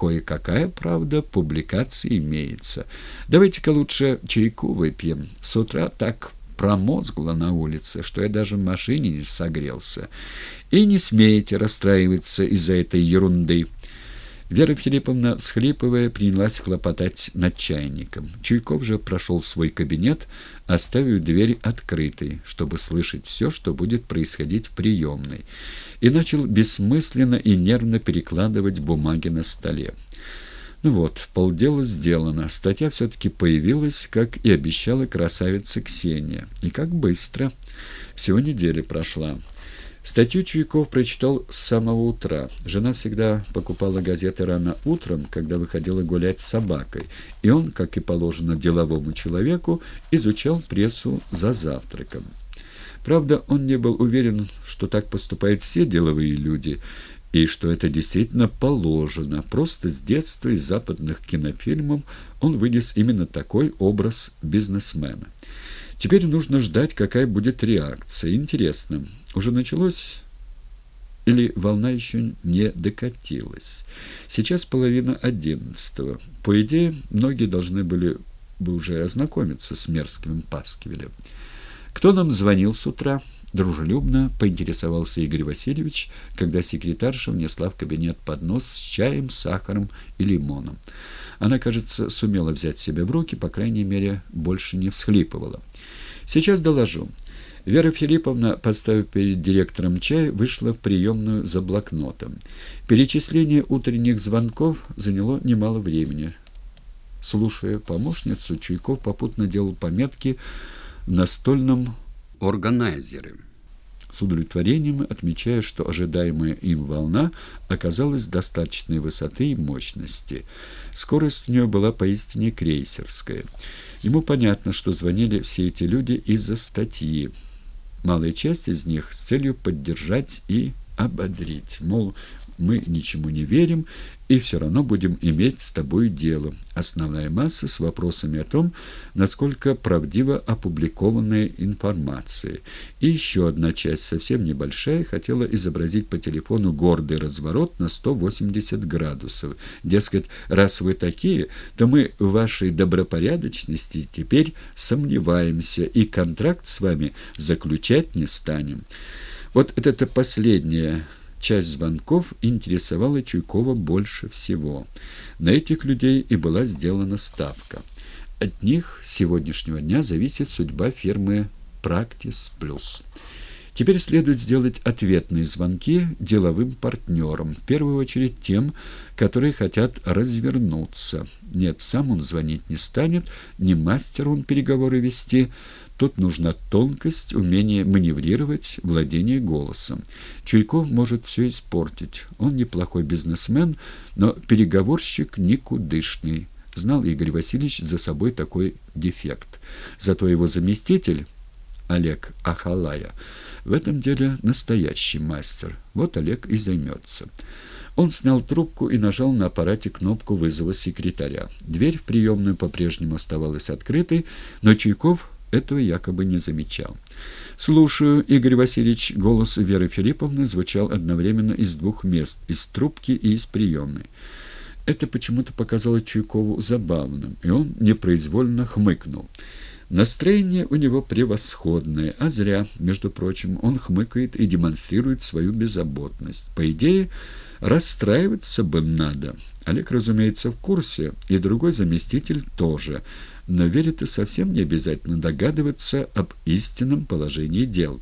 кое-какая, правда, публикация имеется. Давайте-ка лучше чайку выпьем. С утра так промозгло на улице, что я даже в машине не согрелся. И не смейте расстраиваться из-за этой ерунды. Вера Филипповна, всхлипывая, принялась хлопотать над чайником. Чуйков же прошел в свой кабинет, оставив дверь открытой, чтобы слышать все, что будет происходить в приемной, и начал бессмысленно и нервно перекладывать бумаги на столе. Ну вот, полдела сделано. Статья все-таки появилась, как и обещала красавица Ксения. И как быстро. Всего неделя прошла. Статью Чуйков прочитал с самого утра. Жена всегда покупала газеты рано утром, когда выходила гулять с собакой, и он, как и положено деловому человеку, изучал прессу за завтраком. Правда, он не был уверен, что так поступают все деловые люди, и что это действительно положено. Просто с детства из западных кинофильмов он вынес именно такой образ бизнесмена. Теперь нужно ждать, какая будет реакция. Интересно, уже началось или волна еще не докатилась? Сейчас половина одиннадцатого. По идее, многие должны были бы уже ознакомиться с мерзким Паскевелем. «Кто нам звонил с утра?» Дружелюбно поинтересовался Игорь Васильевич, когда секретарша внесла в кабинет поднос с чаем, сахаром и лимоном. Она, кажется, сумела взять себя в руки, по крайней мере, больше не всхлипывала. Сейчас доложу. Вера Филипповна, поставив перед директором чай, вышла в приемную за блокнотом. Перечисление утренних звонков заняло немало времени. Слушая помощницу, Чуйков попутно делал пометки в настольном органайзере. С удовлетворением отмечая, что ожидаемая им волна оказалась достаточной высоты и мощности. Скорость у нее была поистине крейсерская. Ему понятно, что звонили все эти люди из-за статьи. Малая часть из них с целью поддержать и ободрить. Мол, мы ничему не верим и все равно будем иметь с тобой дело. Основная масса с вопросами о том, насколько правдива опубликованная информация. И еще одна часть, совсем небольшая, хотела изобразить по телефону гордый разворот на 180 градусов. Дескать, раз вы такие, то мы в вашей добропорядочности теперь сомневаемся и контракт с вами заключать не станем. Вот это последнее часть звонков интересовала Чуйкова больше всего. На этих людей и была сделана ставка. От них с сегодняшнего дня зависит судьба фирмы «Практис Плюс». Теперь следует сделать ответные звонки деловым партнерам, в первую очередь тем, которые хотят развернуться. Нет, сам он звонить не станет, не мастер он переговоры вести, Тут нужна тонкость, умение маневрировать, владение голосом. Чуйков может все испортить. Он неплохой бизнесмен, но переговорщик никудышный. Знал Игорь Васильевич за собой такой дефект. Зато его заместитель, Олег Ахалая, в этом деле настоящий мастер. Вот Олег и займется. Он снял трубку и нажал на аппарате кнопку вызова секретаря. Дверь в приемную по-прежнему оставалась открытой, но Чуйков этого якобы не замечал. «Слушаю, Игорь Васильевич». Голос Веры Филипповны звучал одновременно из двух мест, из трубки и из приемной. Это почему-то показалось Чуйкову забавным, и он непроизвольно хмыкнул. Настроение у него превосходное, а зря, между прочим, он хмыкает и демонстрирует свою беззаботность. По идее, расстраиваться бы надо. Олег, разумеется, в курсе, и другой заместитель тоже – но верит и совсем не обязательно догадываться об истинном положении дел.